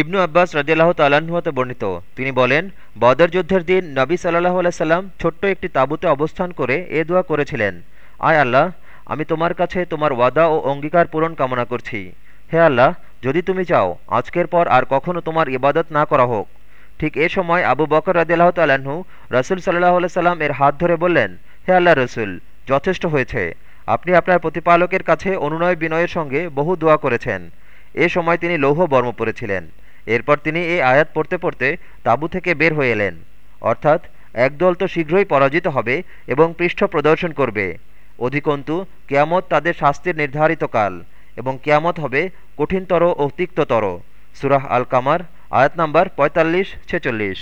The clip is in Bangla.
ইবনু আব্বাস রাজিয়াল্লাহ তাল্লাহতে বর্ণিত। তিনি বলেন, বদর যুদ্ধের দিন নবী সাল্লাহ আলাইসাল্লাম ছোট্ট একটি তাঁবুতে অবস্থান করে এ দোয়া করেছিলেন। আয় আল্লাহ, আমি তোমার কাছে তোমার ওয়াদা ও অঙ্গীকার পূরণ কামনা করছি। হে আল্লাহ, যদি তুমি চাও, আজকের পর আর কখনও তোমার ইবাদত না করা হোক। ঠিক এ সময় আবু বকর রাজিয়াল্লাহ তাল্লাহ্ন রসুল সাল্লাহ সাল্লাম এর হাত ধরে বললেন, হে আল্লাহ রসুল, যথেষ্ট হয়েছে। আপনি আপনার প্রতিপালকের কাছে অনুনয় বিনয়ের সঙ্গে বহু দোয়া করেছেন। এ সময় তিনি লৌহ বর্ম পড়েছিলেন এরপর তিনি এই আয়াত পড়তে পড়তে তাঁবু থেকে বের হয়ে এলেন। অর্থাৎ একদল তো শীঘ্রই পরাজিত হবে এবং পৃষ্ঠ প্রদর্শন করবে। অধিকন্তু, কেয়ামত তাদের শাস্তির নির্ধারিত কাল এবং কেয়ামত হবে কঠিনতর ও তিক্ততর। সুরাহ আল কামার আয়াত নম্বর পঁয়তাল্লিশ ছেচল্লিশ।